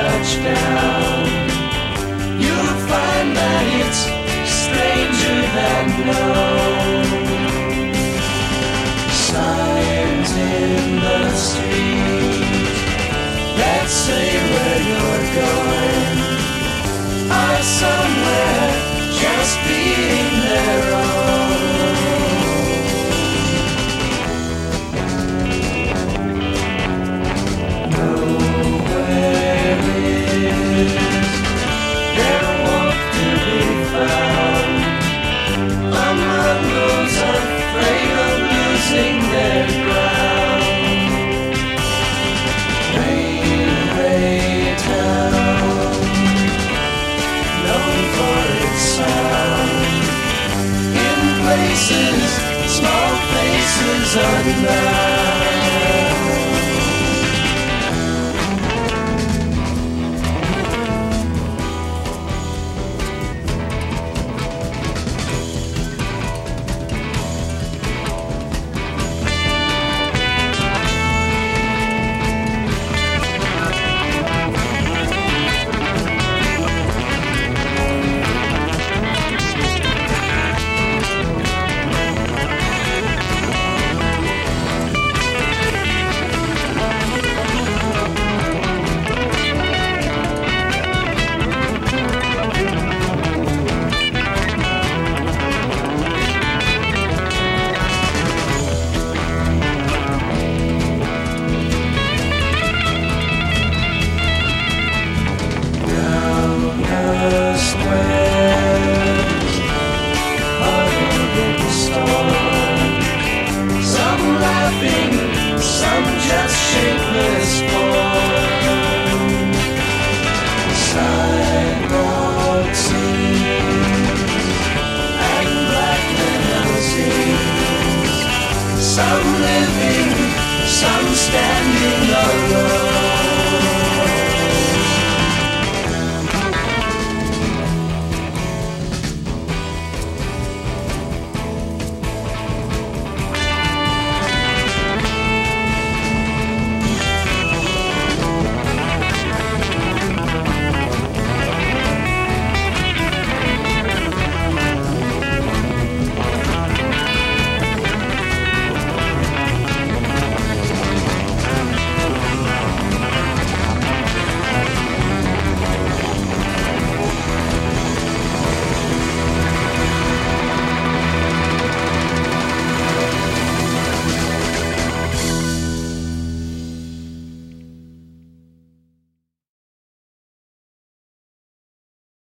touchdown, you'll find that it's stranger than known. Signs in the street that say. sound. In places, small places unknown. Some living, some standing alone.